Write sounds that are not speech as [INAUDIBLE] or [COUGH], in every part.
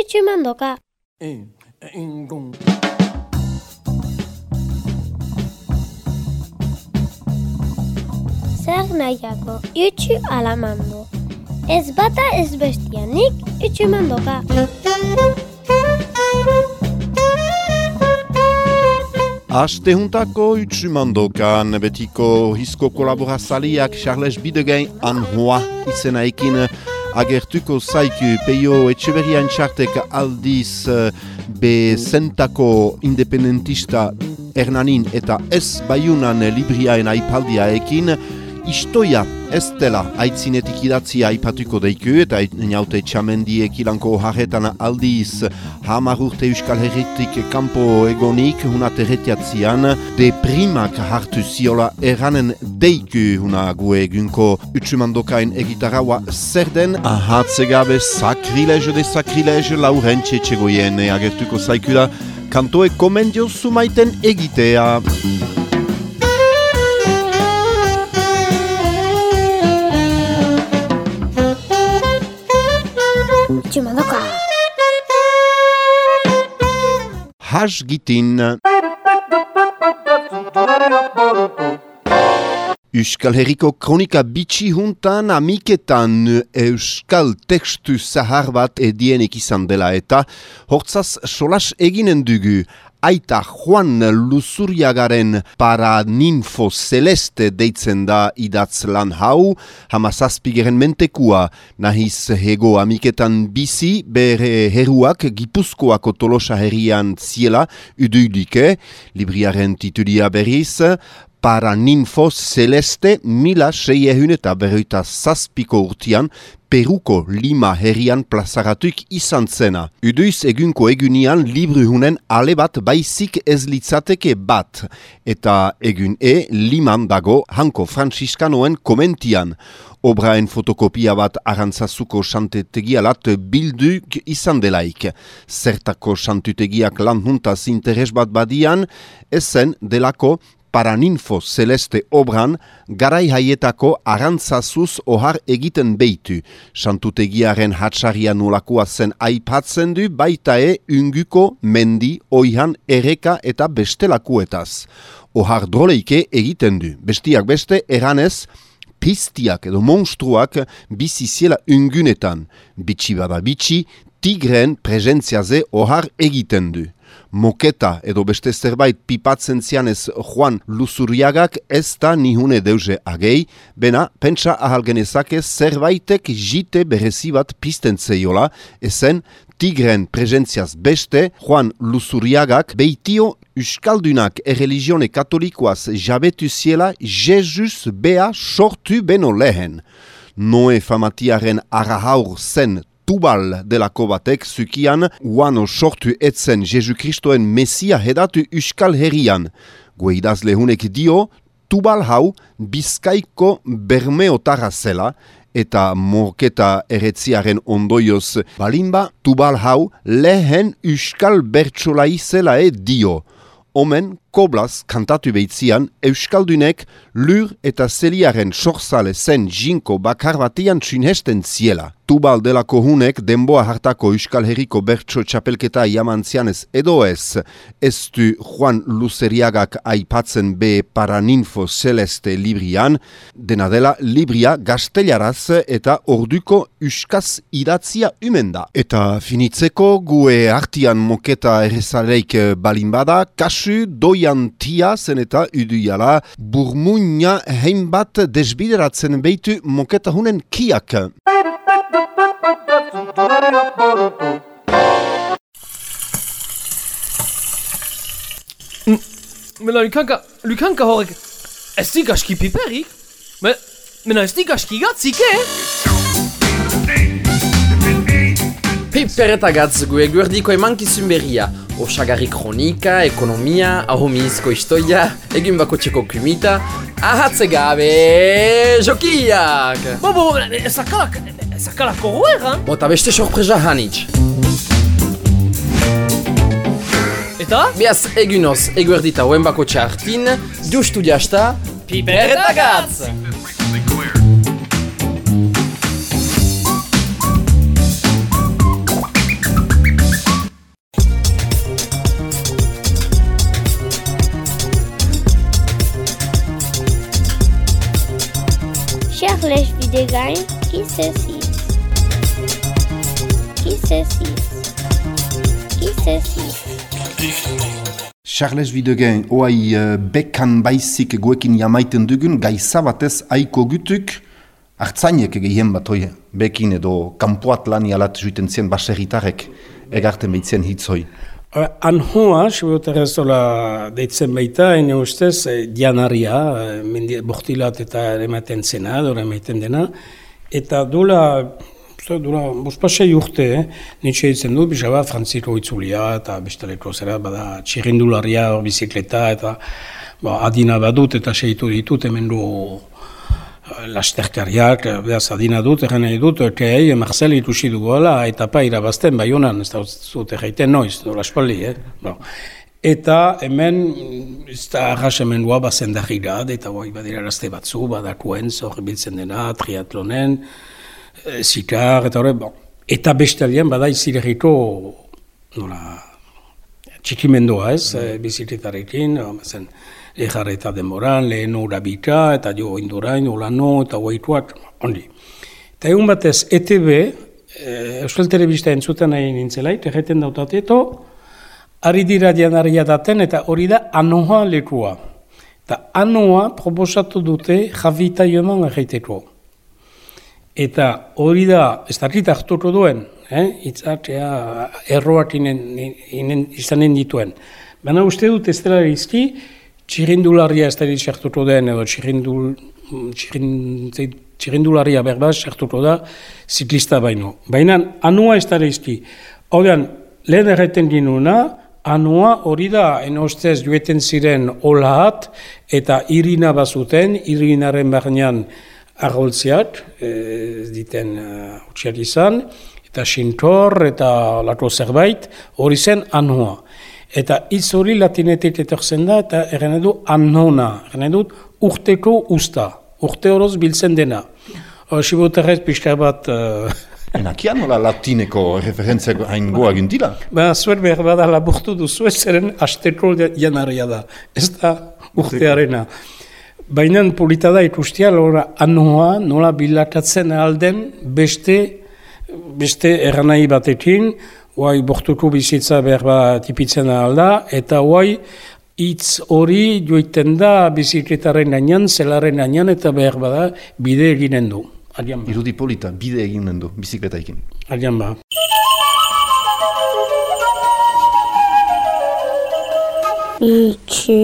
itxumandoka. E, engon. Zer nahiako, itxu alamando. Ez bata ez bestianik itxumandoka. Aste juntako utsumandokan betiko hisko kolaborazaliak Charles Bidegain anhoa izena ekin agertuko zaiku peio etxeberian txartek aldiz eh, be zentako independentista Hernanin eta ez baiunan libriaen aipaldia ekin Istoia ez dela aitzinetik idatzia aipatuko deiku eta naute txamendiek ilanko jarretan aldiz. Hamar urte euskal herritik kanpo egonik huna terretiatzian de primak hartu ziola eranen deiku huna gue egunko. Utsumandokain egitaraua zer den? Ahatze gabe sakrilege de sakrilege laurentxe txegoien agertuko zaikula. Kantoe komendio sumaiten egitea. Itxumandoka. Hasgitin. Euskal Herriko kronika bitxi juntan amiketan euskal tekstu zahar bat edienek izan dela eta hortzaz solas eginen dugu Aita Juan Luzuriagaren para ninfo celeste deitzen da idatz lan hau, hamazazpigeren mentekua, nahiz hego amiketan bizi, bere heruak gipuzkoako tolosa herrian ziela, uduidike, libriaren titulia berriz, para ninfo celeste mila seiehun eta berroita zazpiko urtian Peruko Lima herrian plazaratuk izan zena. Uduiz egunko egunian libruhunen ale bat baizik ez litzateke bat. Eta egun e Liman dago hanko Franciscanoen komentian. Obraen fotokopia bat arantzazuko santetegialat bilduk izan delaik. Zertako santutegiak lan juntaz interes bat badian, ezen delako Paraninfo Celeste obran garai haietako arantzazuz ohar egiten beitu. Santutegiaren hatsaria nolakoa zen aipatzen du baita e unguko, mendi, oihan, ereka eta bestelakuetaz. Ohar droleike egiten du. Bestiak beste eranez, pistiak edo monstruak bizi ziela ungunetan. Bitsi bada bitsi, tigren prezentziaze ohar egiten du moketa edo beste zerbait pipatzen zianez Juan Luzuriagak ez da nihune deuze agei, bena pentsa ahal genezake zerbaitek jite berezi bat pizten zeiola, ezen tigren prezentziaz beste Juan Luzuriagak beitio Euskaldunak erreligione katolikoaz jabetu ziela Jesus bea sortu beno lehen. Noe famatiaren arahaur zen tubal delako batek zukian uano sortu etzen Jesu Kristoen Mesia hedatu Euskal Herrian. Gueidaz lehunek dio, tubal hau bizkaiko bermeotarra zela, eta morketa eretziaren ondoioz balinba, tubal hau lehen Euskal Bertsolai zela e dio. Omen, koblaz kantatu behitzian, Euskaldunek lur eta zeliaren sorsale zen jinko bakar batian txinhesten ziela. Tubal delako hunek denboa hartako Euskal Herriko bertso txapelketa jamantzianez edo ez, ez du Juan Luzeriagak aipatzen be paraninfo celeste librian, dena dela libria gaztelaraz eta orduko Euskaz idatzia umenda. Eta finitzeko gue artian moketa errezareik balin bada, kasu doian tia zen eta uduiala burmuina heinbat desbideratzen beitu moketa hunen kiak. Mela Lukanka, Lukanka horrek, ez dik aski piperik? Me, mena ez dik aski gatzik, eh? Piper eta gatz gu eguerdiko emankizun berria. Osagarri kronika, ekonomia, ahomizko istoia, egin bako txeko kumita, ahatze gabe, jokiak! Bo, bo, zakalak, zakalak horrean? Bota beste sorpresa hanitz. Eta? Biaz egunoz eguerdita hoen bako txartin, du studiasta, Piper eta gatz! Si Qui c'est si Charles Bidegen, oai uh, bekan baizik guekin jamaiten dugun, gaiza batez aiko gutuk, hartzainek gehien bat hoi, bekin edo kanpoat lan jalat juiten zien baserritarek, egarten behitzen hitzoi. Uh, Anhoa, sibotarezola deitzen baita, ene ustez, eh, dianaria, eh, bortilat eta ematen zena, dora ematen dena, eta dola, uste, dola, bospasei urte, eh, nitxe ditzen du, bizaba, frantziko itzulia, eta bestaleko zera, bada, txirrindularia, bizikleta, eta ba, adina badut, eta seitu ditut, hemen du eh, lasterkariak, eh, behaz adina dut, egin nahi dut, okei, Marcel ikusi duguela, etapa irabazten, bai honan, ez da zut egiten noiz, dola espaldi, eh? Bo. Eta hemen, mm, ez da arras hemen dua bazen da girad, eta bai badira gazte batzu, badakuen, zor biltzen dena, triatlonen, eh, zikar, eta horre, bon. Eta bestalien bada izireriko, nola, txikimendua ez, mm. bizikletarekin, zen, ejar eta demoran, lehen ura bita, eta jo indurain, ulano, eta oituak, ondi. Eta egun batez, ETB, eh, Euskal Telebista entzuten nahi nintzelait, erreten dautate, eto, ari dira dianaria daten, eta hori da anoa lekua. Eta anoa proposatu dute javita joman erreiteko. Eta hori da, ez dakit hartuko duen, eh? itzatea erroak inen, inen, izanen dituen. Baina uste dut ez dela izki, txirindularia ez dakit sartuko den, edo txirindul, txirin, txirindularia berba sartuko da ziklista baino. Baina anua ez dela izki. Horrean, lehen erreten ginuna, anua hori da, enostez joeten ziren olahat, eta irina bazuten, irinaren barnean argoltziak, eh, ez diten uh, utxiak izan, eta sintor, eta lako zerbait, hori zen anua. Eta hitz hori latinetik etortzen da, eta erren edu annona, erren edu urteko usta, urte horoz biltzen dena. Siboterrez pixka bat, [LAUGHS] uh, Enakia nola latineko referentziak hain goa gintila? ba, zuer behar bada laburtu duzu ez zeren asteko janaria da, ez da urtearena. Baina polita da ikustia, lora anoa nola bilakatzen alden beste, beste erranai batekin, Hoai bortuko bizitza behar bat tipitzen alda, eta hoai hitz hori joiten da bizikletaren gainean, zelaren gainean, eta behar bada bide eginen du. Adian ba. Irudi polita, bide egin du, bizikletaikin. Adian ba. Itxi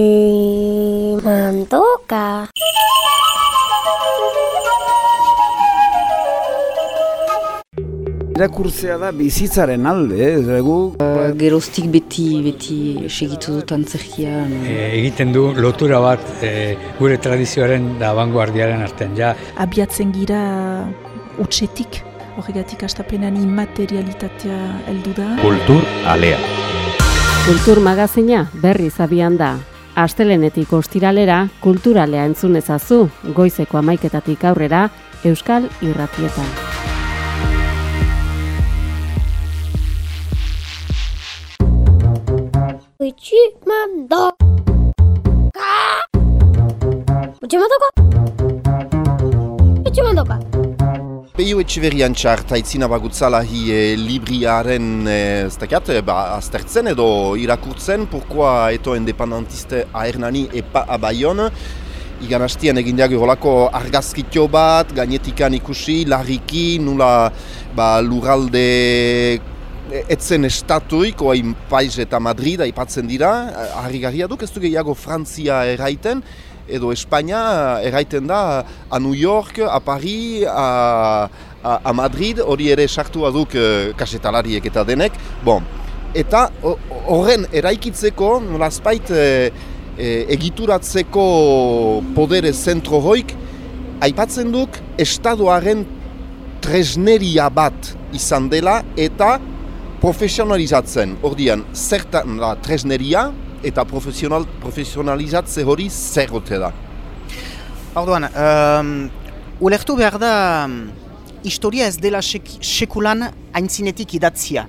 mandoka. Irakurtzea da bizitzaren alde, ez egu Geroztik beti, beti segitu dut antzerkian. e, egiten du lotura bat e, gure tradizioaren da vanguardiaren artean. Ja, abiatzen gira utxetik, horregatik astapenan immaterialitatea heldu da. Kultur alea. Kultur magazina berriz abian da. Astelenetik ostiralera kulturalea entzun ezazu, goizeko amaiketatik aurrera, Euskal Irratietan. Itxi mandoka. Itxi mandoka. Itxi mandoka. Peio etxiberian txart, haitzina bagutzala hi e, libriaren, e, ez dakiat, e, ba, aztertzen edo irakurtzen, pourquoi eto independentiste aernani epa abaion. Igan hastian egin diago holako argazkitio bat, gainetikan ikusi, larriki, nula ba, lurralde etzen estatuik, oain Paiz eta Madrid aipatzen dira, harrigarria duk, ez du gehiago Frantzia erraiten, edo Espainia erraiten da a New York, a Paris, a, a, a Madrid, hori ere sartua duk uh, kasetalariek eta denek. Bon, eta ho- horren eraikitzeko, nolazpait e, e, egituratzeko podere zentro hoik, aipatzen duk estadoaren tresneria bat izan dela eta profesionalizatzen. Ordian, zertan da tresneria eta profesional, profesionalizatze hori zer ote da. Orduan, um, ulertu behar da historia ez dela sek sekulan aintzinetik idatzia.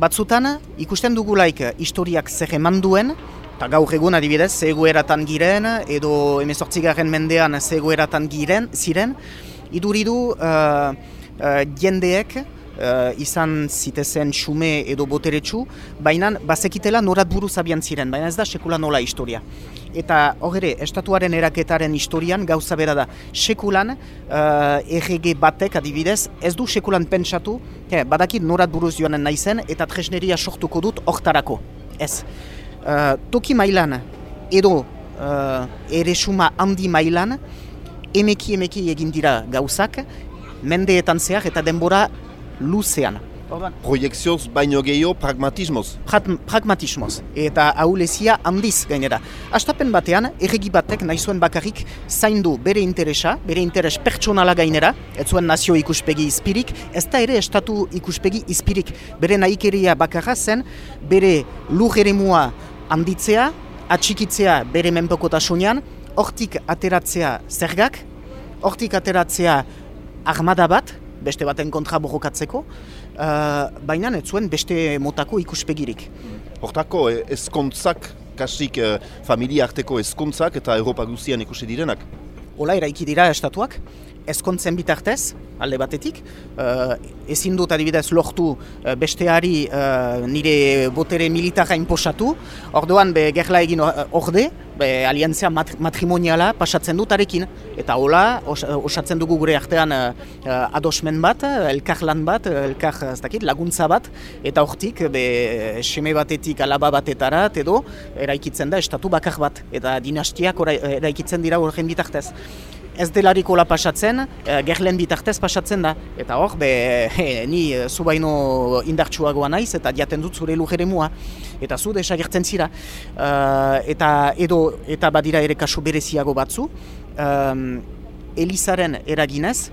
Batzutan, ikusten dugulaik historiak zer eman duen, eta gaur egun adibidez, ze egoeratan giren, edo emezortzigarren mendean ze egoeratan giren, ziren, iduridu uh, uh, jendeek uh, izan zitezen xume edo boteretsu, baina bazekitela norat buruz abian ziren, baina ez da sekula nola historia. Eta hor ere, estatuaren eraketaren historian gauza bera da. Sekulan, uh, errege batek adibidez, ez du sekulan pentsatu, he, badakit norat buruz joanen naizen, eta tresneria sortuko dut hortarako. Ez. Uh, toki mailan, edo uh, eresuma handi mailan, emeki emeki egin dira gauzak, mendeetan zehar eta denbora luzean. Proiekzioz baino gehiago pragmatismoz. pragmatismoz. Eta ahulezia handiz gainera. Astapen batean, erregi batek nahi zuen bakarrik zaindu bere interesa, bere interes pertsonala gainera, ez zuen nazio ikuspegi izpirik, ez da ere estatu ikuspegi izpirik. Bere nahikeria bakarra zen, bere lur ere mua handitzea, atxikitzea bere menpokotasunean, hortik ateratzea zergak, hortik ateratzea armada bat, beste baten kontra borrokatzeko, uh, baina ez zuen beste motako ikuspegirik. Hortako, e, ezkontzak, kasik e, familia arteko ezkontzak eta Europa guzian ikusi direnak? Ola eraiki dira estatuak, ezkontzen bitartez, alde batetik, uh, ezin dut adibidez lortu uh, besteari uh, nire botere militarra inposatu, orduan be gerla egin orde, be aliantzia mat matrimoniala pasatzen dut arekin, eta hola os, osatzen dugu gure artean uh, adosmen bat, elkar lan bat, elkar ez dakit, laguntza bat, eta hortik be seme batetik alaba batetara, edo eraikitzen da estatu bakar bat, eta dinastiak eraikitzen dira horren bitartez ez delarikola pasatzen, e, gerlen bitartez pasatzen da. Eta hor, be, ni eh, zu baino indartsuagoa naiz eta diaten dut zure lujere mua. Eta zu desagertzen zira. Uh, eta edo eta badira ere kasu bereziago batzu. Um, Elizaren eraginez,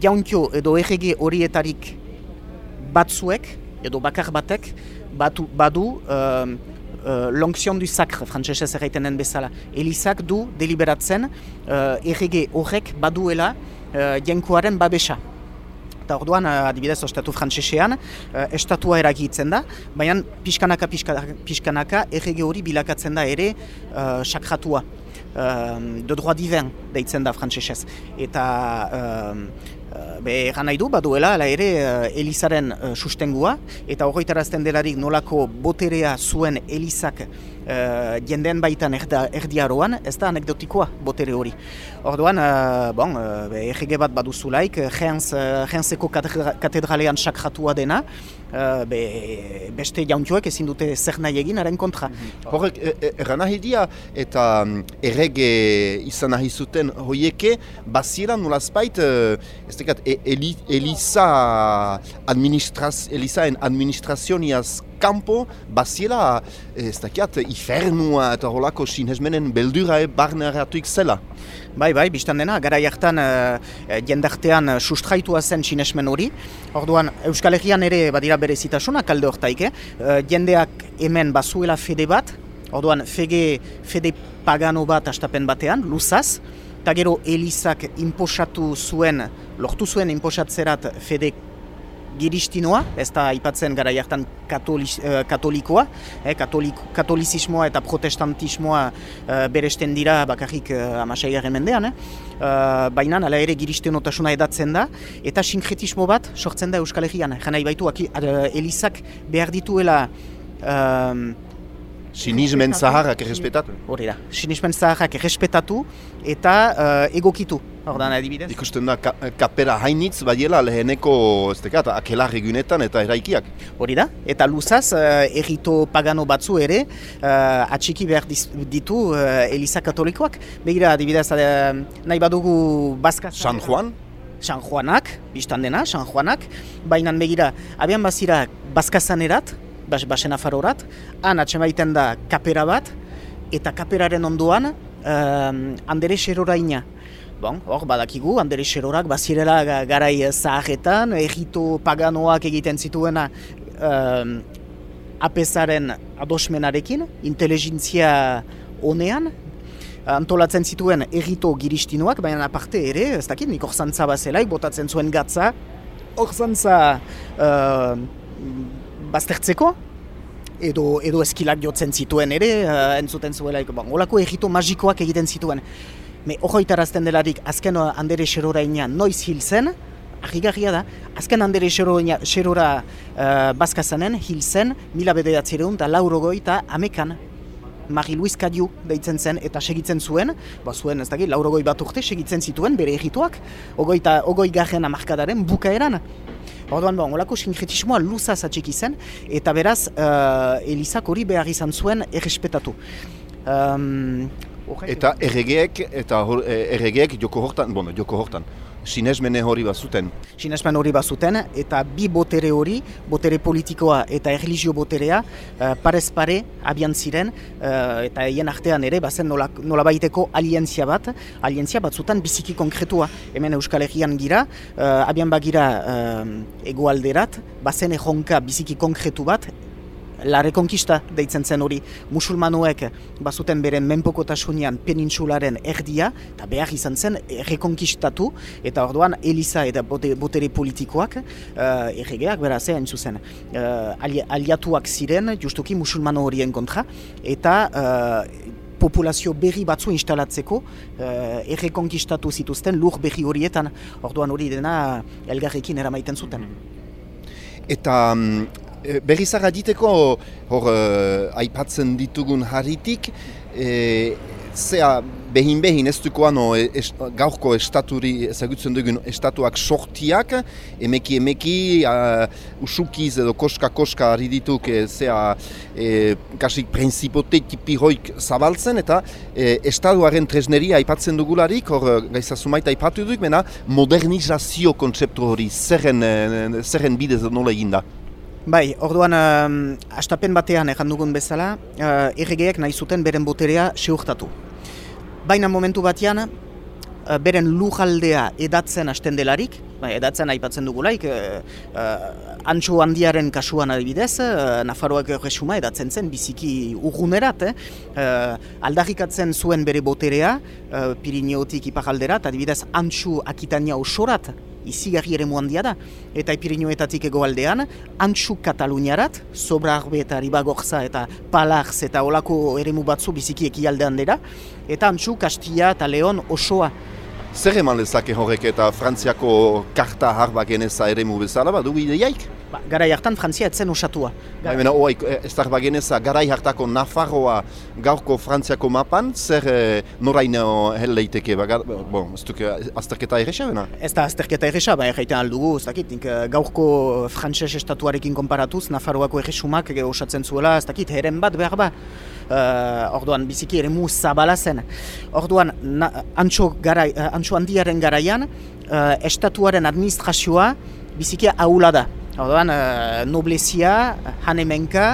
jauntio edo errege horietarik batzuek, edo bakar batek, batu, badu uh, l'onction du sacre, frantzesez erraitenen bezala. Elizak du deliberatzen uh, errege horrek baduela uh, jenkoaren babesa. Eta orduan, adibidez, ostatu frantsesean, estatua eragitzen da, baina pixkanaka, pixkanaka, pixkanaka errege hori bilakatzen da ere uh, sakratua. Uh, de droit divin deitzen da frantsesez. Eta uh, Be, egan nahi du, baduela, ala ere, uh, Elizaren uh, sustengua, eta horretarazten delarik nolako boterea zuen Elizak uh, jenden baitan erda, erdiaroan, ez da anekdotikoa botere hori. Orduan, uh, bon, uh, errege bat baduzulaik, jens, jenseko katedralean sakratua dena, uh, be, beste jauntioek ezin dute zer nahi egin, haren kontra. Mhm. Horrek, e, e, dia, eta um, errege izan nahi zuten hoieke, baziera nolazpait, uh, ez dekat, e, Eliza administraz, Elizaen administrazioniaz kampo, baziela, ez dakiat, ifernua eta holako sinhezmenen beldura e barne zela. Bai, bai, biztan dena, gara jartan uh, jendartean uh, sustraitua zen sinesmen hori. Orduan, Euskal Herrian ere badira bere zitasuna, kalde hortaik, eh? jendeak hemen bazuela fede bat, orduan, fege, fede pagano bat astapen batean, luzaz, eta gero Elizak imposatu zuen, lortu zuen imposatzerat fede giristinoa, ez da aipatzen gara jartan uh, katolikoa, eh, katolik, katolizismoa eta protestantismoa uh, beresten dira bakarrik uh, amasai mendean, eh? uh, baina ala ere giristenotasuna edatzen da, eta sinkretismo bat sortzen da Euskal Herrian. Jana ibaitu, Elizak behar dituela Sinismen zaharrak errespetatu? Hori da, sinismen zaharrak errespetatu eta uh, egokitu. Ordan adibidez? Ikusten da ka, kapera hainitz badiela leheneko ez dekat, akelar egunetan eta eraikiak. Hori da, eta luzaz uh, errito pagano batzu ere uh, atxiki behar ditu uh, Eliza Katolikoak. Begira adibidez, uh, nahi badugu Baska... San Juan? San Juanak, biztan dena, San Juanak. Baina begira, abian bazira Baskazanerat, bas, basen afarorat, han atxemaiten da kapera bat, eta kaperaren onduan um, andere xeroraina. Bon, hor badakigu, andere xerorak bazirela garai zaharretan, egito paganoak egiten zituena um, apesaren adosmenarekin, inteligentzia honean, antolatzen zituen egito giristinoak, baina aparte ere, ez dakit, nik orzantza bazelaik, botatzen zuen gatza, orzantza uh, baztertzeko, edo, edo eskilak jotzen zituen ere, uh, entzuten zuela, bon, olako egito magikoak egiten zituen. Me hori delarik, azken andere xerora noiz hil zen, argigarria da, azken handere xerora uh, bazkazanen, hil zen, mila bederatzereun eta laurogoi eta amekan Mari Luis Kadiu deitzen zen eta segitzen zuen, ba zuen ez dakit, laurogoi bat urte segitzen zituen bere egituak, ogoi, ta, ogoi garren amarkadaren bukaeran. Orduan, bon, olako sinkretismoa luzaz atxiki zen, eta beraz, uh, Elizak hori behar izan zuen errespetatu. Um, eta erregeek, eta hor, erregeek joko hortan, bueno, joko hortan, sinesmene hori bazuten. Sinesmen hori bazuten, eta bi botere hori, botere politikoa eta erlijio boterea, uh, parez pare abian ziren, uh, eta hien artean ere, bazen nola, nola baiteko alientzia bat, alientzia batzutan biziki konkretua. Hemen Euskal Herrian gira, uh, abian bagira uh, egoalderat, bazen ejonka biziki konkretu bat, la rekonkista deitzen zen hori. Musulmanoek bazuten beren menpokotasunean penintsularen erdia eta behar izan zen rekonkistatu eta orduan Eliza eta botere politikoak uh, erregeak beraz egin zuzen. Uh, aliatuak ziren justuki musulmano horien kontra eta uh, populazio berri batzu instalatzeko uh, errekonkistatu zituzten lur berri horietan. Orduan hori dena elgarrekin eramaiten zuten. Eta um, berrizara diteko hor uh, aipatzen ditugun harritik, e, zea behin behin ez dukoan est, gaurko estaturi ezagutzen dugun estatuak sortiak, emeki emeki, uh, usukiz edo koska-koska harri dituk e, zea e, kasik prinsipote tipi hoik zabaltzen eta e, estatuaren tresneria aipatzen dugularik, hor gaizazumaita aipatu duk, mena modernizazio kontzeptu hori zerren, zerren bidez nola eginda. Bai, orduan, uh, astapen batean egan dugun bezala, uh, erregeek nahi zuten beren boterea seurtatu. Baina momentu batean, uh, beren lujaldea edatzen hasten delarik, bai, edatzen aipatzen dugulaik, uh, uh, antxo handiaren kasuan adibidez, uh, Nafarroak resuma edatzen zen biziki urgunerat, eh? uh, aldarrikatzen zuen bere boterea, uh, Pirineotik iparalderat, adibidez antxu akitania osorat, izigarri ere handia da. Eta epirinoetatik egoaldean, antxu kataluniarat, sobrarbe eta ribagorza eta palarz eta olako eremu batzu biziki ekialdean dira, eta antxu kastia eta leon osoa. Zer eman lezake horrek eta Frantziako karta harba geneza eremu bezala, bat dugu ideiaik? Ba, garai hartan Frantzia etzen osatua. Ba, Baina, oai, ez darba geneza, garai hartako Nafarroa gaurko Frantziako mapan, zer eh, noraino hel leiteke, ba, bon, ez duke azterketa erresa bena? Ez da azterketa erresa, ba, erraiten aldugu, ez dakit, nik, eh, gaurko Frantses estatuarekin konparatuz, Nafarroako erresumak osatzen zuela, ez dakit, heren bat behar ba. Uh, orduan biziki ere mu zabala zen. Orduan, antxo, garai, uh, antxo handiaren garaian, uh, estatuaren administrazioa biziki ahula da. Orduan, uh, noblezia, hanemenka,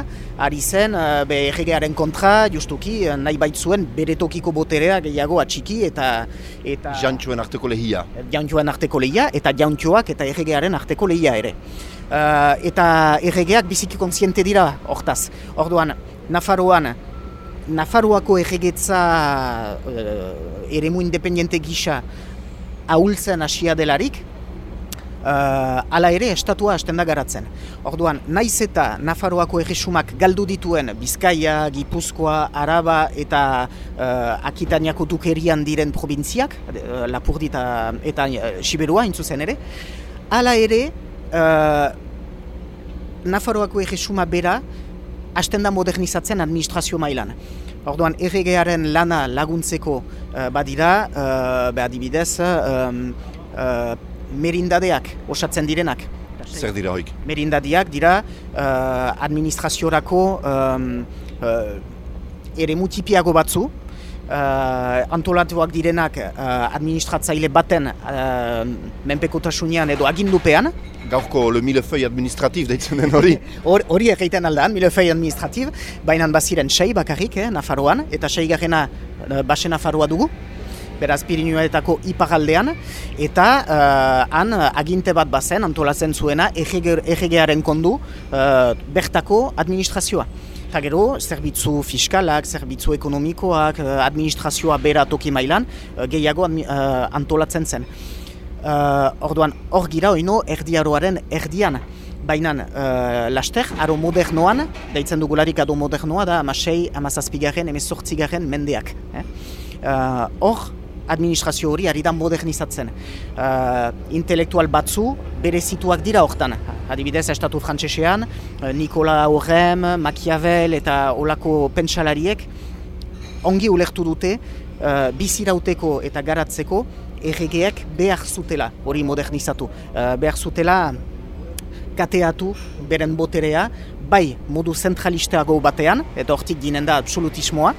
ari zen, uh, be erregearen kontra, justuki, uh, nahi baitzuen bere tokiko boterea gehiago atxiki eta... eta Jantxoen arteko lehia. Jantxoen arteko lehia eta jantxoak eta erregearen arteko lehia ere. Uh, eta erregeak biziki kontziente dira hortaz. Orduan, Nafarroan, Nafarroako erregetza uh, eremu independiente gisa ahultzen hasia delarik, uh, ala ere estatua hasten da garatzen. Orduan, naiz eta Nafarroako erresumak galdu dituen Bizkaia, Gipuzkoa, Araba eta uh, Akitaniako dukerian diren provintziak, uh, Lapurdi eta, eta uh, Siberua intzuzen ere, ala ere uh, Nafarroako erresuma bera hasten da modernizatzen administrazio mailan. Orduan, erregearen lana laguntzeko uh, badira, uh, behar dibidez, merindadeak osatzen direnak. Zer dira hoik? Merindadeak dira uh, administraziorako um, uh, ere mutipiago batzu, uh, antolatuak direnak uh, administratzaile baten uh, menpekotasunean edo agindupean. Gaurko le milefei administrativ deitzen den hori? [LAUGHS] Hori egiten aldean, milefei administrativ, baina baziren sei bakarrik, eh, Nafarroan, eta sei garrena uh, basen Nafarroa dugu beraz Pirinuetako iparaldean, eta uh, han aginte bat bazen antolatzen zuena erregearen kondu uh, bertako administrazioa. Eta gero, zerbitzu fiskalak, zerbitzu ekonomikoak, uh, administrazioa bera toki mailan, uh, gehiago uh, antolatzen zen. Orduan, hor gira oino erdiaroaren erdian. Baina, uh, laster, aro modernoan, daitzen dugularik aro modernoa da, amasei, amazazpigaren, emezortzigaren mendeak. Hor, eh? uh, administrazio hori ari da modernizatzen. Uh, intelektual batzu bere situak dira hortan. Adibidez, estatu frantsesean, uh, Nikola Horrem, Machiavel eta olako pentsalariek ongi ulertu dute uh, bizirauteko eta garatzeko erregeak behar zutela hori modernizatu. Uh, behar zutela kateatu beren boterea, bai modu zentralisteago batean, eta hortik dinen da absolutismoa,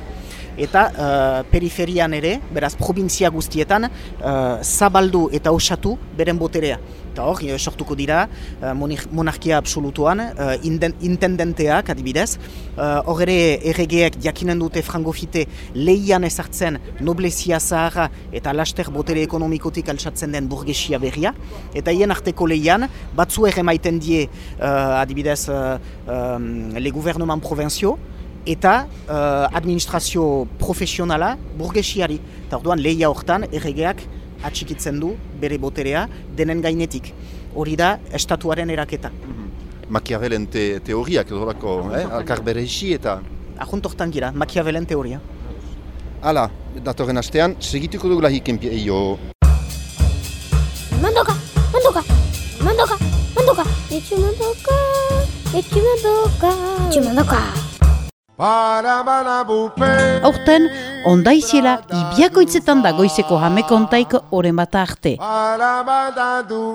eta uh, periferian ere, beraz provintzia guztietan, uh, zabaldu eta osatu beren boterea. Eta hor, sortuko dira, uh, monarkia absolutuan, uh, intendenteak adibidez, hor uh, ere erregeek jakinen dute frangofite lehian ezartzen noblezia zaharra eta laster botere ekonomikotik altsatzen den burgesia berria, eta hien arteko lehian, batzu ere maiten die, adibidez, um, le gouvernement provinzio, eta uh, administrazio profesionala burgesiari. Eta orduan lehia hortan erregeak atxikitzen du bere boterea denen gainetik. Hori da estatuaren eraketa. Mhm. Machiavellen te teoriak edo lako, eh? alkar bere isi eta... Ahunt hortan gira, Machiavellen teoria. Hala, datorren astean, segituko dugula hiken eio. Mandoka, mandoka, mandoka, mandoka, etxu mandoka, etxu mandoka, etxu mandoka. Horten, ondaiziela ibiakoitzetan da goizeko jamekontaik oren bat arte.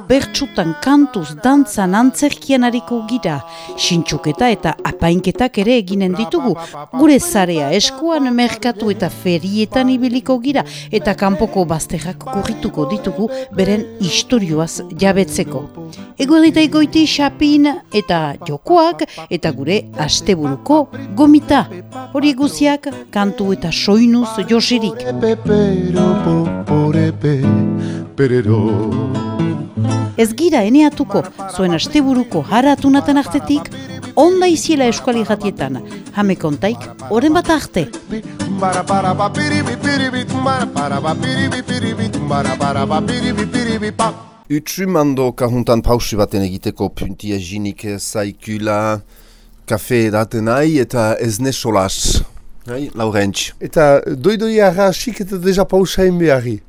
Bertsutan kantuz dantzan antzerkian hariko gira, sintxuketa eta apainketak ere eginen ditugu. Gure zarea eskuan merkatu eta ferietan ibiliko gira eta kanpoko bazterrak kurrituko ditugu beren istorioaz jabetzeko. Ego edita egoiti xapin eta jokoak eta gure asteburuko gomita. Hori guziak kantu eta soinuz josirik. Ez gira eneatuko zuen asteburuko haratunaten artetik, onda iziela eskuali jatietan, jame kontaik, oren bat arte. Utsumando kahuntan pausi baten egiteko puntia jinik zaikula, kafe daten nahi eta ez ne solas. Hai, Laurentz. Eta doidoi arra asik eta deja pausain beharri?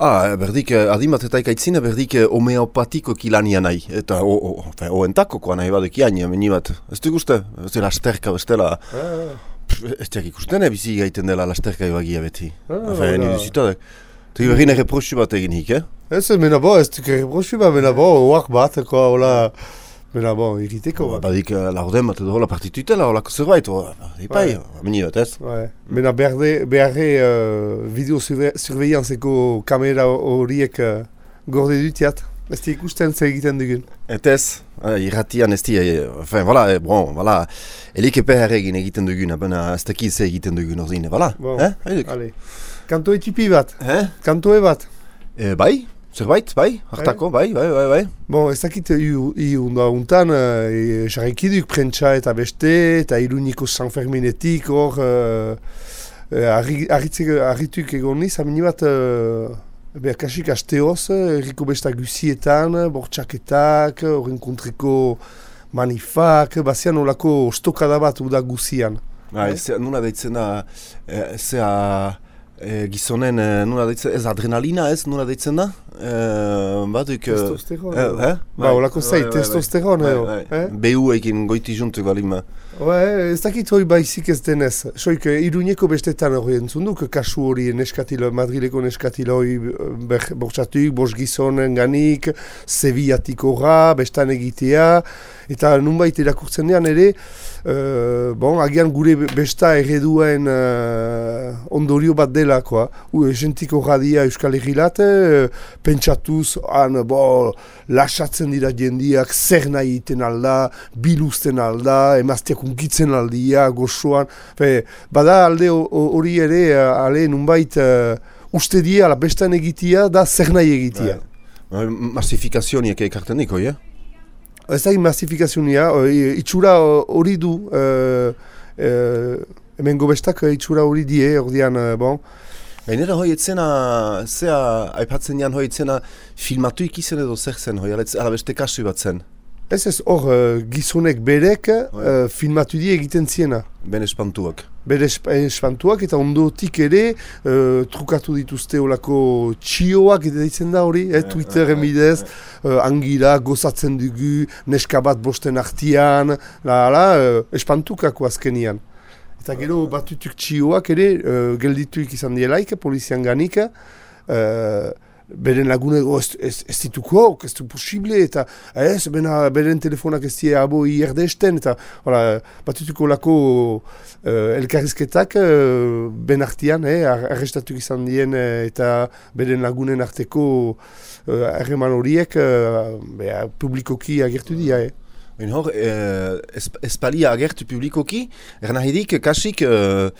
Ah, berdik, eh, adimat eta ikaitzina berdik eh, homeopatiko kilania nahi. Eta o, o, o, nahi badek ian, meni bat. Ez du guzti? Ez dira lasterka bestela. Ah. Ez diak ikusten bizi gaiten dela lasterka ebagia beti. Ah, Afe, ni duzitadek. Eta berri nire bat egin hik, eh? Ez, mena bo, ez duk reprochu bat, mena bo, oak bat, hola... Bena bon, irriteko. Ba, badik laurden bat edo hola partituitela, holako zerbait, ipai, amini bat ez? Bena beharre, beharre uh, video surveillanzeko kamera horiek uh, gorde dutiat. Ez di ikusten ze egiten dugun. Irratian ez di, enfin, voilà, eh, bon, voilà, elik egiten dugun, ez dakiz egiten dugun ordine, voilà. Bon, eh? ale. Kanto etipi bat, eh? bat. Eh, bai, Zerbait, bai, hartako, bai, bai, bai, bai. Bon, ez dakit iunda untan, e, jarrikiduk prentsa eta beste, eta iruniko sanferminetik hor, harrituk egon niz, amini bat, behar kasik asteoz, erriko besta gusietan, bortxaketak, horren kontriko manifak, bazian olako stokada bat uda guzian. Ba, ez, nula deitzena, zea... E, gizonen, e, nuna deitzen, ez adrenalina ez, nuna deitzen da? E, batuk... Testosteron, e, eh? Ba, olako zait, testosteron, edo. Eh? Behu ekin goiti juntuk balima. Ba, ez dakit hori baizik ez denez. Soik, iruneko bestetan hori entzunduk, kasu hori neskatilo, Madrileko neskatilo hori bortxatuk, bos gizonen ganik, Sevillatik horra, bestan egitea, eta nunbait irakurtzen dean ere, Uh, bon, agian gure besta erreduen uh, ondorio bat delakoa. Esentiko radia Euskal Herrilat, uh, pentsatuz, han, bo, lasatzen dira jendiak, zer nahi iten alda, biluzten alda, emaztiak unkitzen aldia, gozoan. Fe, bada alde hori ere, ale nunbait, uh, uste dia, bestan egitia, da zer nahi egitia. Ba, Massifikazioak ekartzen niko, ja? Ez da massifikazioa, itxura hori du, uh, uh, hemen gobestak itxura hori die, ordean, bon. Gainera hoi etzena, zea, aipatzen nian hoi etzena, filmatu ikizen edo zer zen hoi, ala beste kasu bat zen. Ez ez, hor uh, gizonek berek uh, filmatu die egiten ziena. Ben espantuak. Esp espantuak eta ondotik ere uh, trukatu dituzte olako txioak eta ditzen da hori, eh, Twitteren bidez, uh, angira, gozatzen dugu, neska bat bosten artian, la, la, uh, espantukako azkenian. Eta gero batutuk txioak ere uh, geldituik izan dielaik, polizian ganik, uh, beren lagunego ez, ez, ez dituko, ez du posible, eta ez, bena, beren telefonak ez die abo ierdesten, eta hola, batutuko lako uh, elkarrizketak uh, ben artian, eh, arrestatuk izan dien, eta beren lagunen arteko harreman uh, horiek uh, publikoki agertu dira, eh. Ben hor, eh, espalia agertu publikoki, ernahidik, kasik, eh,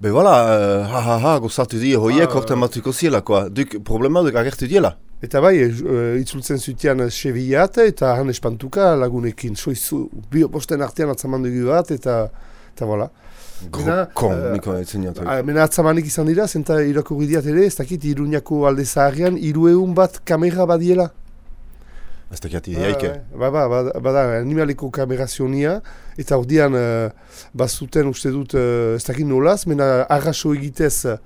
be voilà, eh, ha ha ha, gozatu die hoiek ah, horten batuko ziela, koa. Duk, problema duk agertu diela. Eta bai, uh, itzultzen zutean Sevillat eta han espantuka lagunekin. Soizu, bio posten artean atzaman dugu bat, eta, eta voilà. Grokon, niko etzen jatak. Mena atzamanik izan dira, zenta irako gidiat ere, ez dakit, iruñako alde zaharrean, irueun bat kamera badiela. Ez da kiati diaike. Ba, ba, ba, ba, da, animaliko kamerazionia, eta ordian uh, bazuten uste dut, uh, ez dakit nolaz, mena arraso egitez uh,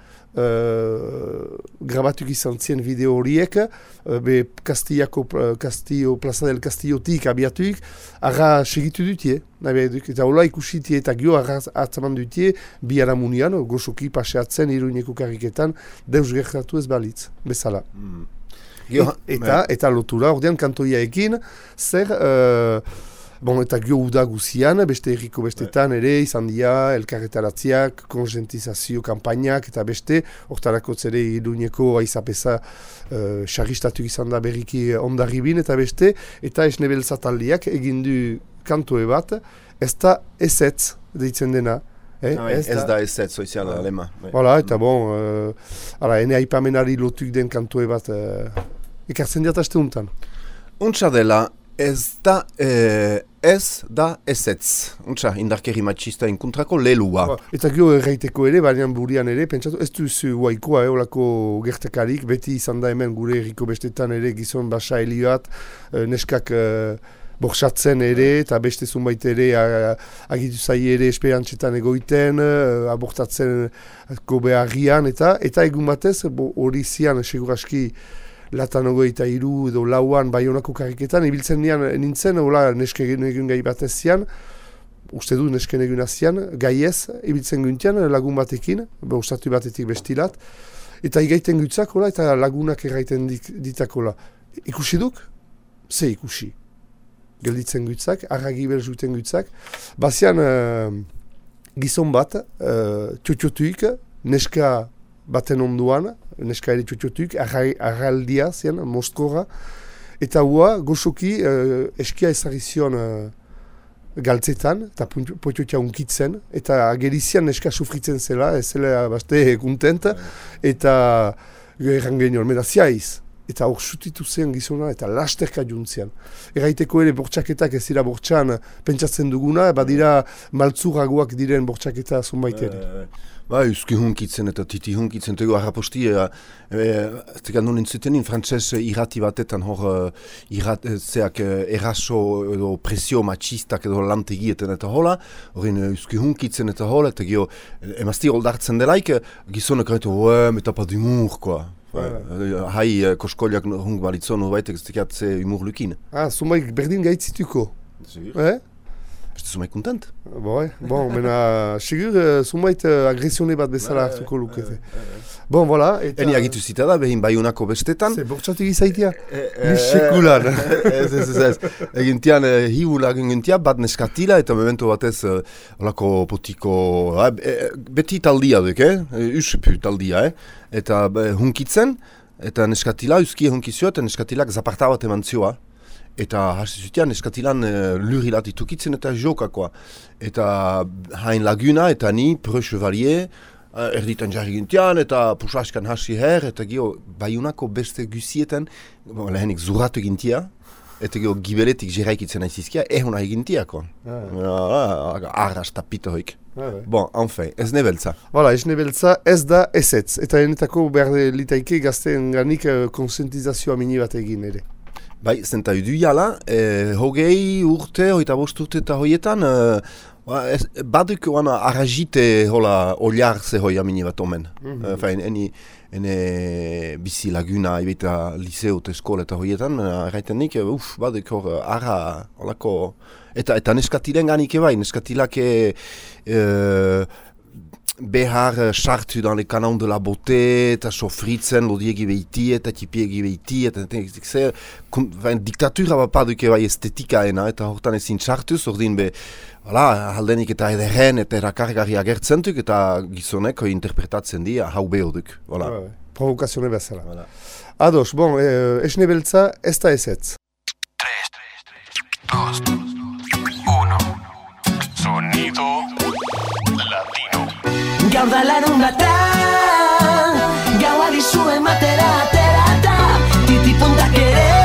grabatuk izan zien video horiek, uh, be Castillako, uh, Castillo, Plaza del Castillotik abiatuik, arra segitu dutie, nahi duk, eta hola ikusitie eta gio arra atzaman dutie, bi aramunian, gozoki paseatzen iruineko kariketan, deus gertatu ez balitz, bezala. Mm. Gio, eta, eta lotura, ordean kantoiaekin, zer, uh, bon, eta gio uda guzian, beste erriko bestetan ere, izan dira, elkarretaratziak, konjentizazio kampainak, eta beste, hortarako zere iduñeko aizapesa uh, xarristatu izan da berriki ondarribin, eta beste, eta esnebelza taldiak egindu kantoe bat, ez da ezetz deitzen dena, Eh, ah, ez, ez da ez ez soziala ah. alema. Voilà, eta bon, uh, ala, ene aipamenari lotuk den kantoe bat, uh, Ekartzen diat aste untan. Untsa dela, ez da, eh, ez da ezetz. Untsa, indarkeri matxista inkuntrako lelua. Ba, eta gio erraiteko ere, baina burian ere, pentsatu, ez duzu guaikoa, eh, olako gertekarik, beti izan da hemen gure erriko bestetan ere, gizon basa helioat, eh, neskak... Eh, borsatzen ere, eta beste zunbait ere agitu zai ere esperantzetan egoiten, abortatzen beharrian, eta eta egun batez, hori zian, seguraski, latan eta iru edo lauan bai honako kariketan, ibiltzen nian nintzen, hola neske egun gai bat zian, uste du nesken egun azian, gai ez, ibiltzen guntian lagun batekin, ustatu batetik bestilat, eta igaiten gutzak, hola, eta lagunak erraiten ditakola. Ikusi duk? Ze ikusi. Gelditzen gutzak, arragi berzuten gutzak. Bazian, uh, gizon bat, uh, neska baten onduan, neska ere txotxotuk, arraldia zian, Moskora, eta hua, goxoki, uh, eskia ezagizion uh, galtzetan, eta potxotxa unkitzen, eta agerizian neska sufritzen zela, ez zela baste kontent, eta erran genioan, meda ziaiz, eta hor sutitu zen gizona, eta lasterka juntzean. Erraiteko ere bortxaketak ez dira bortxan pentsatzen duguna, badira maltzuragoak diren bortxaketa zunbait ere. Ba, euski hunkitzen eta titi hunkitzen, tego harraposti, e, e, nun entzuten in, frantzes irrati batetan hor irrat, zeak eraso edo presio machistak edo lantegietan eta hola, horrein euski hunkitzen eta hola, eta gio, emazti holdartzen delaik, gizonek gaitu, oe, eta pa dimur, koa. Hai, koskoliak hung balitzon, baitek ez tekiatze humor lukin. Ah, zumaik berdin gaitzituko. Eh? Zumait kontent? Boi, bon, mena, sigur, uh, zumait uh, agresione bat bezala hartuko lukete. Bon, voilà. Eta... Eni agitu zita da, behin baiunako bestetan. Ze, bortxatik izaitia? Ni sekulan. Ez, ez, ez, ez. Egin tian, uh, hiu gintia, bat neskatila, eta memento batez, uh, olako potiko, uh, beti taldia duk, eh? Usepu taldia, eh? Eta uh, hunkitzen, eta neskatila, uzki hunkizio, eta neskatilak zaparta bat eman zioa eta hasi zutean eskatilan e, lurri lat itukitzen eta jokakoa. Eta hain laguna eta ni, pre chevalier, uh, erditan jarri gintian eta pusaskan hasi her, eta gio baiunako beste gusietan, bon, lehenik zurratu gintia, eta gio gibeletik jiraikitzen aizizkia, ehun nahi gintiako. Ah. Arras tapito hoik. Ah, bon, enfin, ez nebeltza. Voilà, ez nebeltza ez da ezetz. Eta enetako behar litaike gazten ganik uh, konsentizazioa mini bat egin ere. Bai, zenta idu jala, e, hogei urte, hoita bost urte eta hoietan, e, ba, ez, baduk oana arrajite hola oliar ze hoi amini bat omen. Mm -hmm. Fain, eni, ene bizi laguna, ibeta liceo eta eskola eta hoietan, erraiten nik, uff, baduk hor, arra, holako, eta, eta neskatilen ganik ebai, neskatilak e, e, behar uh, sartu dans les canons de la beauté, eta sofritzen lodiegi behiti, eta tipiegi behiti, eta zer, diktatura bat paduke bai estetika eta hortan ezin sartu, zordin be, Hala, aldenik eta ederen eta erakargarri agertzen duk eta gizoneko interpretatzen dira hau behorduk. Voilà. Ouais, Provokazione bezala. Voilà. Ados, bon, eh, esne beltza ez da ezetz. 3, 3, 3, 2, 1, sonido. Gaur da larun bata Gau adizu ematera atera eta Titi puntak ere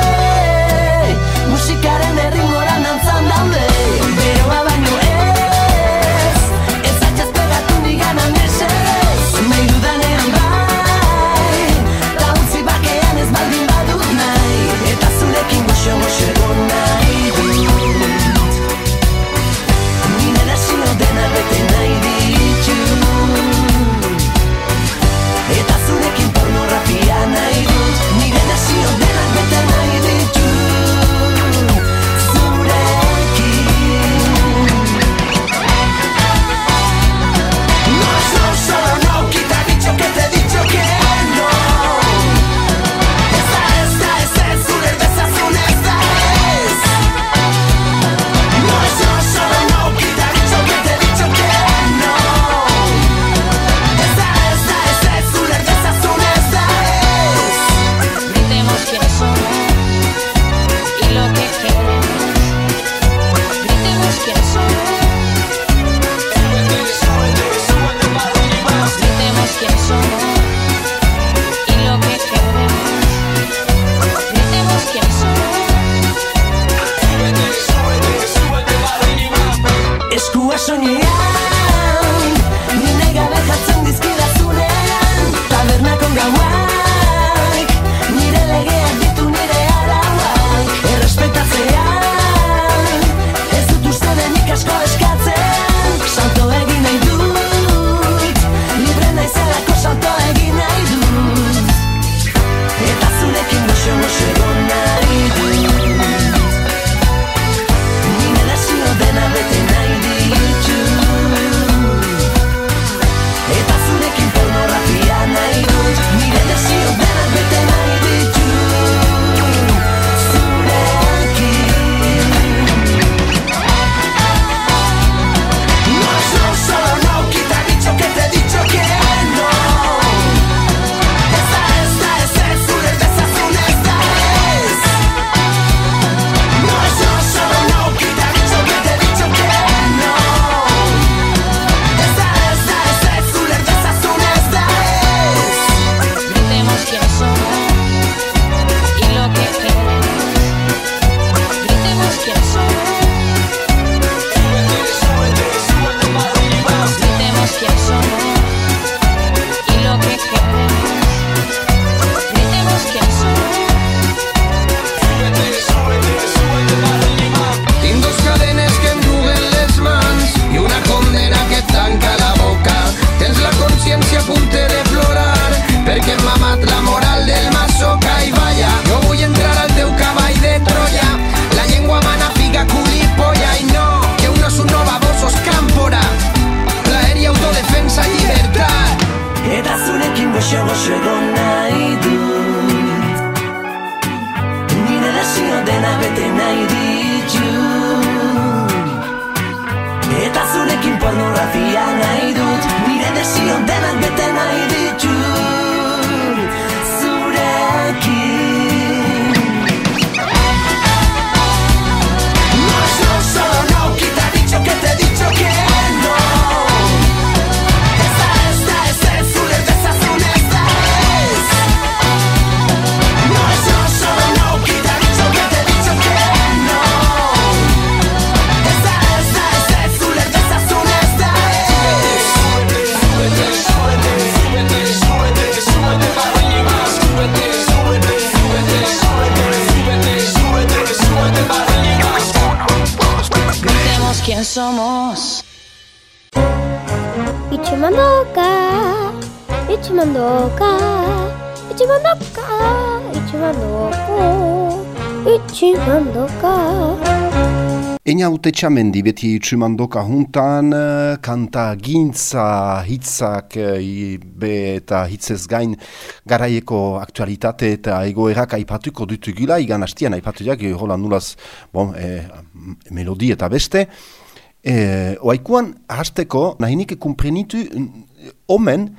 itximandoka. Eina utetxamendi beti txumandoka juntan, eh, kanta gintza hitzak eh, be eta hitzez gain garaieko aktualitate eta egoerak aipatuko ditugula, igan hastian aipatuak, eh, hola nulaz bon, eh, m- melodi eta beste. Eh, oaikuan hasteko nahinik kumprenitu mm, omen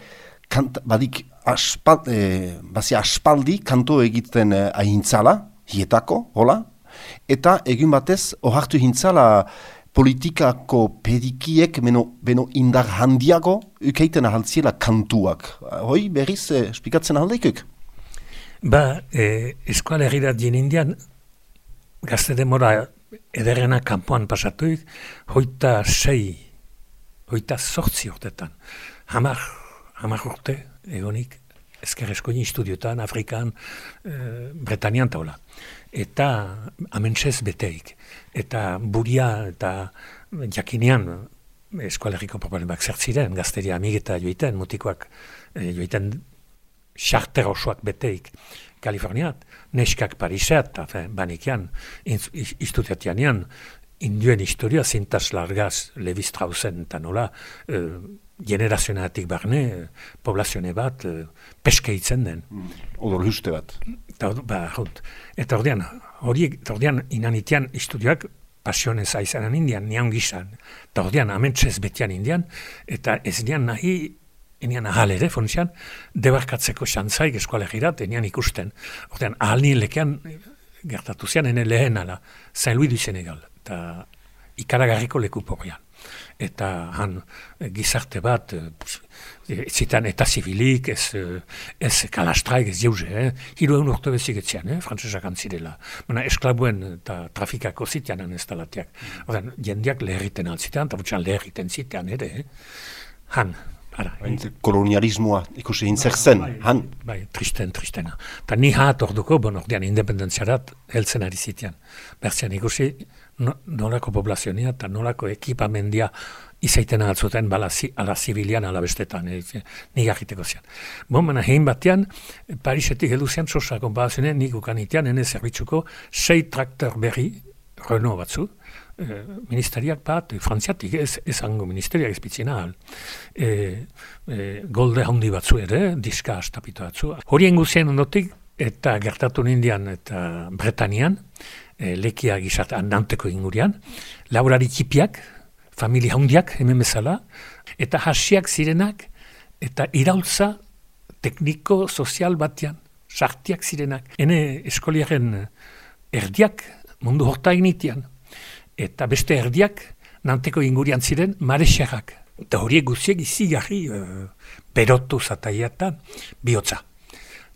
kant, badik aspal, eh, bazia aspaldi kanto egiten eh, ahintzala, hietako, hola, eta egin batez ohartu hintzala politikako pedikiek beno, beno indar handiago ukeiten ahantziela kantuak. Hoi berriz eh, espikatzen aldeikuk? Ba, e, eskola egirat indian, gazte demora ederrena kanpoan pasatuik, hoita sei, hoita sortzi urtetan. Hamar, hamar urte, egonik, ezker eskoini estudiotan, Afrikan, e, Bretanian taula. Eta amentsez beteik. Eta buria eta jakinean eskoaleriko problemak zertziren, gazteria amigeta joiten, mutikoak e, joiten charter osoak beteik Kaliforniat, neskak Pariseat, banikian, istutiatianean, induen historia zintas largaz Levi Straussen eta nola, e, generazionatik barne, poblazione bat, e, peskeitzen den. Odol juste bat. Eta, ba, hot. eta ordean, horiek, eta ordean, inanitian istudioak pasionez aizanan indian, nian gizan. Eta ordean, amentsez betian indian, eta ez nian nahi, enian ahal ere, fontzian, debarkatzeko xantzaik eskualegirat, enian ikusten. Ordean, ahal nien lekean, eh, gertatu zian, ene lehen ala, Saint Louis du Senegal, eta ikaragarriko leku porrian. Eta han eh, gizarte bat, eh, eh, zitan eta zibilik, ez, ez kalastraik, ez jauze, eh? hiru egun urte bezik etzian, eh? frantzesak antzirela. Baina esklabuen eta trafikako zitean ez talatiak. Ordean, jendeak leherriten altzitean, eta butxan leherriten zitean ere, eh? han, ara, Kolonialismoa ikusi hintzer zen, han. Bai, tristen, tristena. Ta ni hat orduko, bon, ordean independentziarat heltzen ari zitean. Berzian ikusi no, nolako poblazionia eta nolako ekipamendia izaiten altzuten bala zi, ala zibilian ala bestetan, e, nik agiteko zian. Bon, baina hein batean, Parisetik heldu zian, sosa konparazioen, nik ukanitean, ene zerbitzuko, sei traktor berri, Renault batzu, eh, ministeriak bat, eh, frantziatik ez, ezango ministeriak ezpitzina ahal. E, e, golde handi batzu ere, diska astapitu batzu. Horien guzien ondotik, eta gertatu nindian eta Bretanian, e, lekia gizat andanteko ingurian, laborari txipiak, familia handiak hemen bezala, eta hasiak zirenak, eta iraultza tekniko sozial batean, sartiak zirenak. Hene eskoliaren erdiak mundu horta egnitian, eta beste erdiak nanteko ingurian ziren marexarrak. Eta horiek guziek izigarri uh, berotu zataiatan bihotza.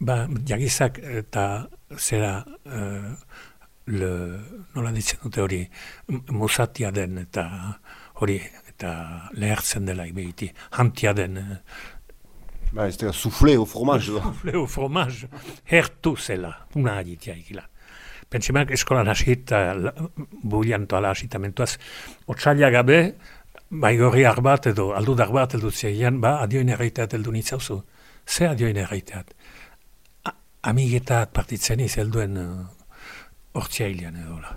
ba, jakizak eta zera uh, le, nola ditzen dute hori musatia den eta hori eta lehertzen dela ibehiti, hantia den eh, Ba, ez da, soufflé au fromage. Soufflé au fromage, hertu zela, una aditia ikila. Pentsimak eskolan hasit, bulian toala hasitamentuaz, otxaila gabe, bai gorriak bat edo aldudar bat edo zeian, ba, adioin erreiteat eldu nitzauzu. Ze adioin erreiteat? Amigetak partitzen iz helduen uh, hortziailean edo. la.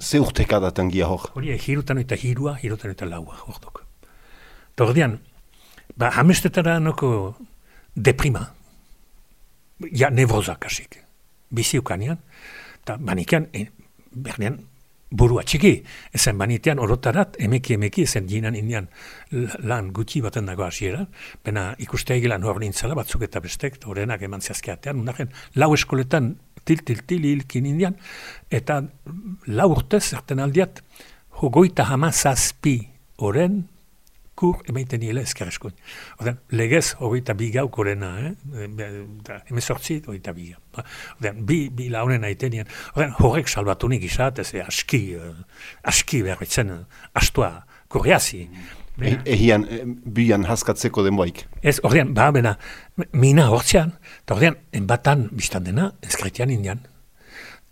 Ze urteka daten gia hor. Hori, hirutan eta hirua, hirutan eta laua, hordok. Tordian, ba, hamestetara noko deprima. Ja, nevroza kasik. Bizi ukanean, eta banikan, e, bernean, burua txiki, ezen banitean orotarat, emeki emeki, ezen jinan indian lan gutxi baten dago hasiera, bena ikuste egilan hor nintzala, batzuk eta bestek, horrenak eman zazkeatean, undagen, lau eskoletan til, til, til, hilkin indian, eta lau urtez, zerten aldiat, hogoita hama zazpi oren kur emaiten niela ezker eskuin. Oden, legez hogeita bi orena, eh? Da, emezortzi hogeita bi gau. Oden, bi, bi launen aiten nien. Oden, horrek salbatunik izat, ez aski, uh, aski behar betzen, uh, astua, kurriazi. E, ehian, e, bian haskatzeko denboik. Ez, ordean, ba, bena, mina hortzean, eta ordean, enbatan biztan dena, ezkretian indian.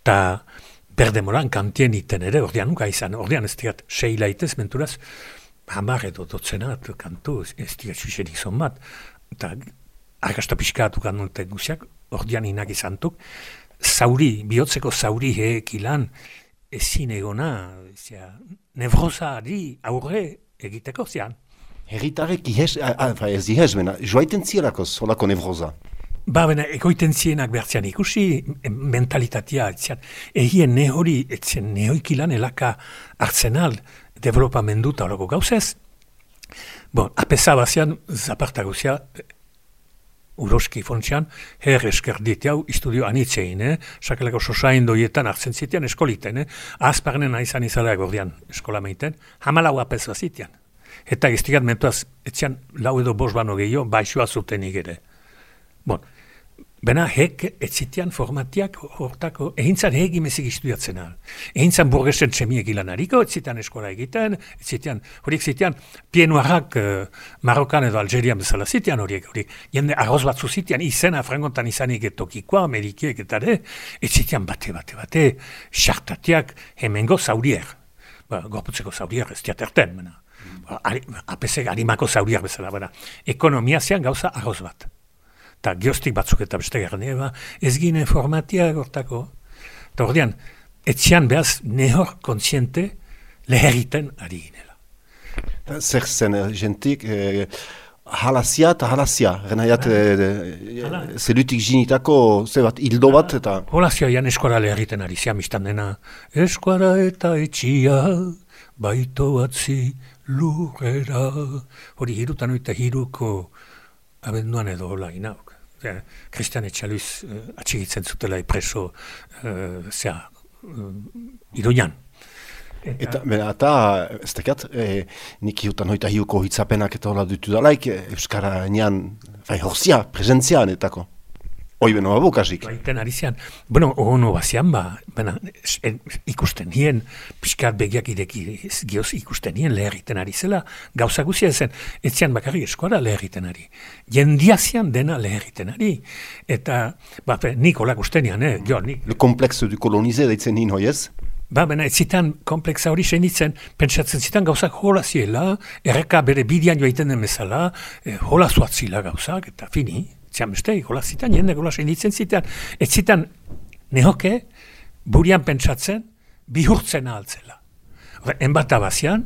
Ta, berdemoran kantien iten ere, ordean, nuka izan, ordean ez diat, sei laitez, menturaz, hamar edo dotzenat kantu, ez dira txuxerik zon bat, eta argasta pixkatu kanonte guziak, ordean inak izantuk, zauri, bihotzeko zauri heek ilan, ezin egona, zia, nevrozaari aurre egiteko zian. Herritarek ihes, ez ihes, bena, joaiten zielako zolako nevroza. Ba, bena, egoiten zienak bertzean ikusi, mentalitatea, etzian, egien ne hori, etzien ne ilan elaka hartzenal, developamendu eta horako gauzez. Bon, apesa bazian, zaparta gauzia, uroski fontxean, her esker ditiau, istudio anitzein, eh? Sakelako sosain doietan hartzen zitean eskoliten, eh? Azparnen aizan izala gordian eskola meiten, hamalau apes bazitean. Eta giztigat mentuaz, etzian lau edo bos bano gehiago, baixoa zuten ere. Bon, Bena hek etzitean formatiak hortako, egintzan hek imezik istudiatzen al. Egintzan burgesen txemiek ilan hariko, etzitean eskola egiten, etzitean, horiek zitean, pienuarrak uh, Marokan edo Algerian bezala zitean horiek, horiek, jende arroz batzu zitean, izena frangontan izanik etokikoa, Amerikiek eta de, etzitean bate, bate, bate, xartatiak hemengo zaurier. Ba, gorputzeko zaurier ez diaterten, bena. Ba, apesek harimako zaurier bezala, bena. Ekonomia zean gauza arroz bat eta geostik batzuk eta beste garen, eba, ez gine formatia gortako. Eta ordean, etzian behaz nehor kontziente leheriten ari ginela. Zer zen, eh, jentik, eh, halazia eta halazia, gena jat, eh, zelutik jinitako, ze bat, hildo bat, eta... Halazia jan eskuara leheriten ari zian biztan dena. Eskuara eta etxia, baito batzi lurrera. Hori hirutan oita hiruko abenduan edo hola inauk. Christian Etxaluiz uh, atxigitzen zutela preso uh, zea, uh, iruñan. Eta, eta, ez tekat, e, nik hiutan hoita hiuko hitzapenak eta hola dutu dalaik, Euskara nian, fai horzia, presentzian etako. Hoi beno babu kasik. Baiten ari zian. Bueno, ono bazian ba, bena, ikusten hien, pixkat begiak ideki gioz ikusten hien leherriten ari zela, gauza guzia zen, etzian bakarri eskoara leherriten ari. Jendiazian dena leherriten ari. Eta, ba, nik olak usten eh, jo, nik. Le komplexo du kolonize daitzen hin hoiez? Ba, bena, ez zitan kompleksa hori senitzen, pentsatzen zitan gauzak hola ziela, erreka bere bidian joaiten den bezala, eh, hola zuatzila gauzak, eta fini zian beste, gola zitan, jende gola seinitzen zitan, ez zitan, nehoke, burian pentsatzen, bihurtzen ahaltzela. Enbat abazian,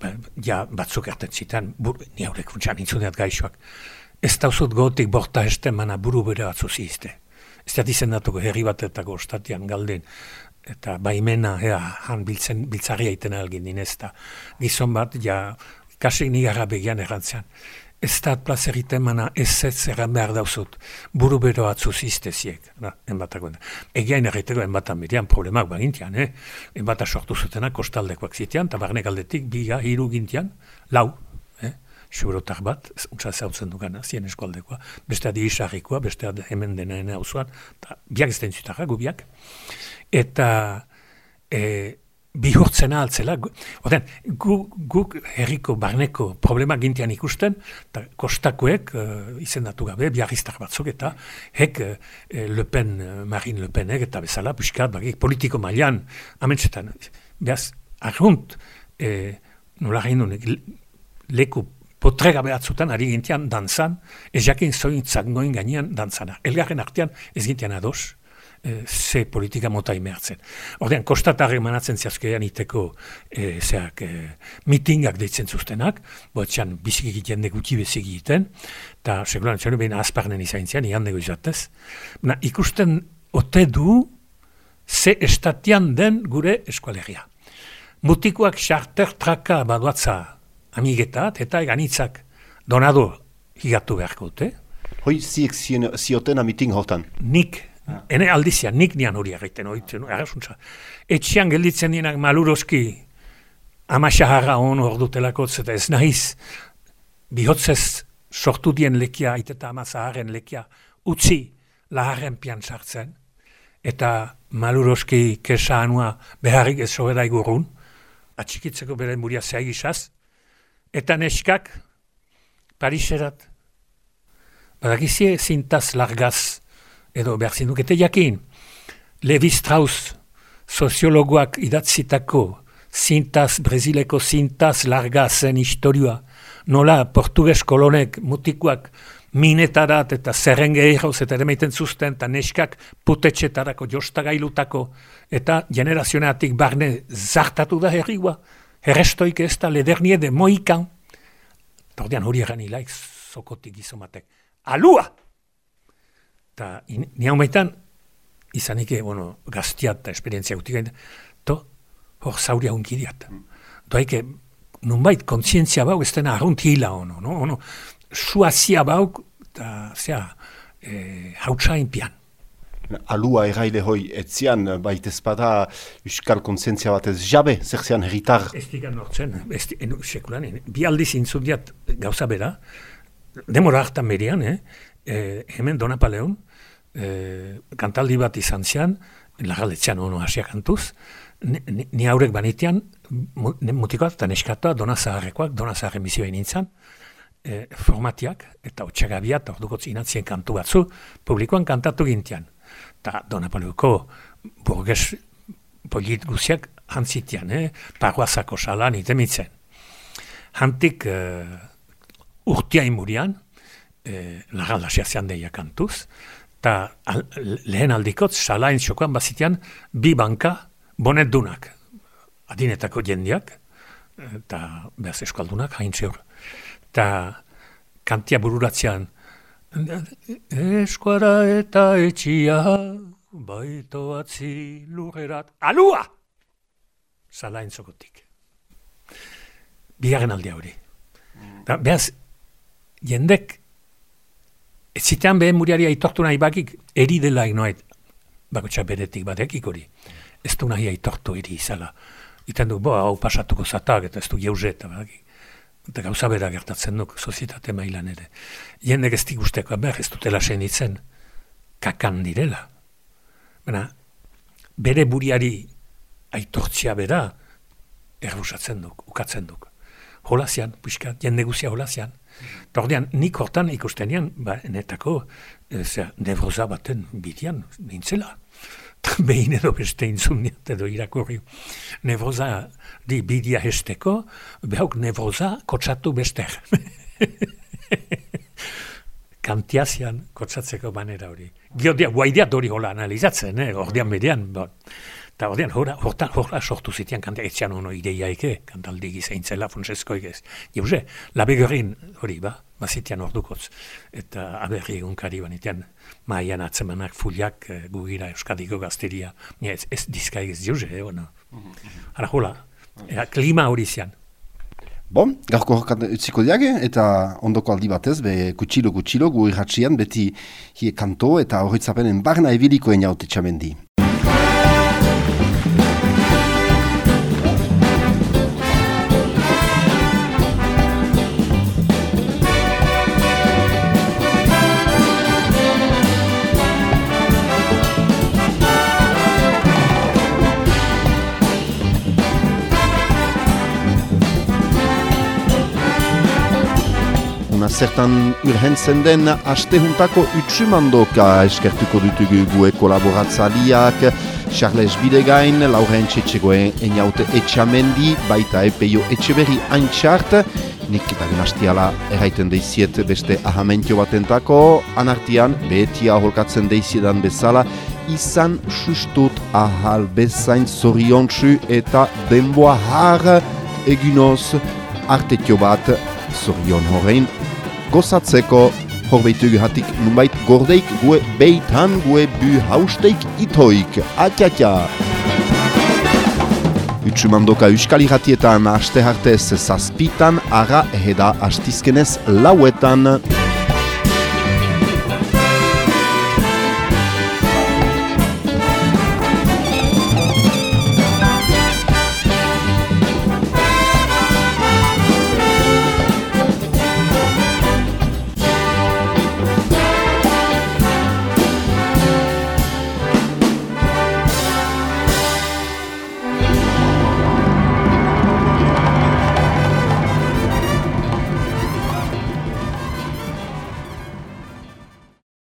ba, ja batzuk erten zitan, bur, ni haurek funtsan intzuneat gaixoak, ez dauzut gotik borta este mana buru bere batzu zizte. Ez da dizendatuko herri batetako ostatian galden, eta baimena, ea, han biltzen, biltzarria iten algin dinezta. Gizon bat, ja, kasik nigarra begian errantzean ez da plaz egiten mana ez ez erran behar dauzut, buru bero atzu zizteziek, da, enbatako. Egiain erretero enbatan bidean problemak bagintian, eh? enbata sortu zutenak kostaldekoak zitean, eta barnek aldetik biga hiru gintian, lau, eh? Xurotar bat, untsa zautzen dugana, zien eskualdekoa, beste adi isarrikoa, beste adi hemen denaena hau zuan, eta biak ez den zutarra, gubiak. Eta, e, bihurtzena altzela. Oden, guk gu, herriko barneko problema gintian ikusten, eta kostakoek uh, izendatu gabe, biarriztak batzuk, eta hek uh, Le Pen, Marine Le Penek, eta bezala, puskat, bagik, politiko mailan, amentsetan, behaz, arrunt, eh, nola leku potrega behatzutan, ari gintian danzan, ez jakin zoin zangoin gainean danzana. Elgarren artean ez gintian ados, e, ze politika mota imertzen. Ordean, kostatarrek manatzen ziazkean iteko e, zeak, e, mitingak deitzen zuztenak, botxan biziki egiten gutxi bezik egiten, eta seguran txero behin azparnen izaintzian, ian dugu izatez. Na, ikusten ote du ze estatian den gure eskualegia. Mutikoak xarter traka baduatza amigetat, eta eganitzak donado higatu beharko dute. Hoi ziek zioten amiting hortan? Nik Hene aldizia, nik nian hori egiten, oitzen, agasuntza. Etxean gelditzen dienak maluroski amasaharra hon hor dutelakotz eta ez nahiz bihotzez sortu dien lekia, aiteta ama zaharen lekia, utzi laharren pian sartzen, eta maluroski kesa anua beharrik ez sobera igurun, atxikitzeko bere muria zehagisaz, eta neskak Pariserat, badakizie zintaz largaz, edo behar zindukete jakin, Levi Strauss, soziologoak idatzitako, zintaz, brezileko zintaz largazen historioa, nola portugues kolonek mutikuak minetarat eta zerrenge egiroz eta ere zuzten, eta neskak putetxetarako jostagailutako, eta generazioneatik barne zartatu da herriua, herrestoik ez da ledernie de moikan, Tordean hori egan hilaik zokotik gizomatek. Alua! Eta ni hau maitan, izanik, bueno, gaztiat eta esperientzia gutik gain, to, hor zauria hunkidiat. Doaike, nunbait, kontzientzia bau, ez dena arrunt hila ono, no? ono, suazia bau, eta, zera, e, hautsain pian. Alua erraile hoi, etzian, baita ezpada Euskal kontzientzia bat ez jabe, zer zean herritar? Ez digan nortzen, ez digan, sekulan, bi aldiz intzudiat gauza bera, demora hartan berian, eh? eh hemen Donapaleon, eh, kantaldi bat izan zian, lagaletzean ono hasia kantuz, ni, ni haurek banitean, mutikoak eta neskatoa Dona Zaharrekoak, Dona Zaharren bizioa nintzen, eh, formatiak eta otxagabiat, ordukotz inatzien kantu batzu, publikoan kantatu gintian. Ta Dona Paleoko burges polit guziak hantzitian, eh? Paguazako salan itemitzen. Hantik uh, urtia imurian, eh, lagalda xertzean deia kantuz, eta lehen aldikotz, salain xokoan bazitian, bi banka bonet dunak, adinetako jendiak, eta behaz eskaldunak, hain zeur. Eta kantia bururatzean, eskuara eta etxia, baito atzi lurrerat, alua! Salain zokotik. Bigarren aldia hori. Da, behaz, jendek Ez zitean behen muriari aitortu nahi bakik, eri dela inoet, bakotxa beretik badekik hori. Ez du nahi aitortu eri izala. Iten du, bo, hau pasatuko zatak, eta ez du jauze, eta bakik. Eta gauza bera gertatzen duk, sozietate mailan ere. Jendek ez digusteko, behar ez dutela sen itzen, kakan direla. Baina, bere buriari aitortzia bera, errusatzen duk, ukatzen duk. Holazian, puiskat, jende guzia holazian. Tordean, nik hortan ikustenian, ba, netako, e, nevroza baten bidian, nintzela. Behin edo beste intzuniat edo irakurri. Nevroza di bidia hesteko, behauk nevroza kotsatu bester. [LAUGHS] Kantiazian kotsatzeko manera hori. Gio guaidiat hori hola analizatzen, eh? ordean median. Bon. Eta horrean, hortan, horra sortu zitean kanta etxean ono ideia eke, kantaldi gizeintzela, fonsesko egez. Jauze, labegorin hori ba, bazitean ordukotz. Eta aberri egun kari banitean, maian atzemanak fuliak eh, gugira euskadiko gazteria. ez, ez dizka egez jauze, eh, ona. Ara hola, klima hori zian. Bon, garko horkat utziko diage, eta ondoko aldi batez, be kutsilo kutsilo, gu irratxian, beti hie kanto eta horretzapenen barna ebiliko eniaute txamendi. Zertan urhentzen den astehuntako utsumandoka eskertuko dutugu gue kolaboratzaliak Charles Bidegain, Lauren Txetxegoen eniaute etxamendi, baita epeio etxeberri haintxart, nik eta genastiala erraiten deiziet beste ahamentio batentako, anartian behetia holkatzen deiziedan bezala, izan sustut ahal bezain zoriontsu eta denboa har eginoz artetio bat zorion horrein gozatzeko horbeitu hatik nunbait gordeik gue beitan gue bu hausteik itoik. Atiatia! Utsumandoka uskali ratietan aste hartez zazpitan, ara eheda astizkenez lauetan.